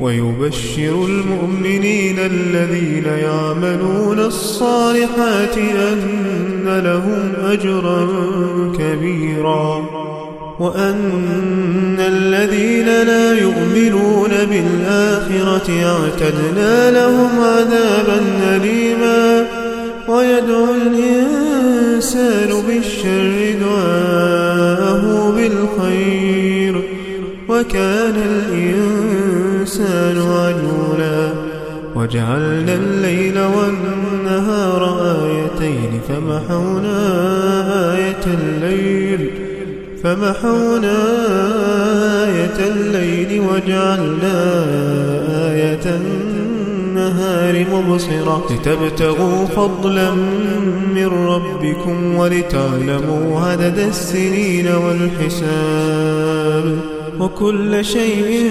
ويبشر المؤمنين الذين يعملون الصالحات أن لهم أجرا كبيرا وأن الذين لا يؤمنون بالآخرة اعتدنا لهم عذابا أليما ويدعو الإنسان بالشر دعاءه بالخير وكان الإنسان عجولا وجعلنا الليل والنهار آيتين فمحونا آية الليل. فمحونا آية الليل وجعلنا آية النهار مبصرة. لتبتغوا فضلا من ربكم ولتعلموا عدد السنين والحساب. وكل شيء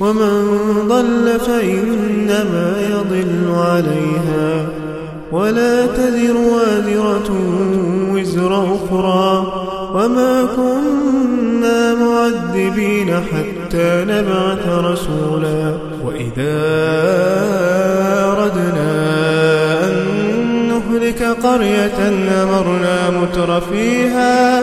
ومن ضل فإنما يضل عليها ولا تذر وازرة وزر أخرى وما كنا معذبين حتى نبعث رسولا وإذا أردنا أن نهلك قرية أمرنا متر فيها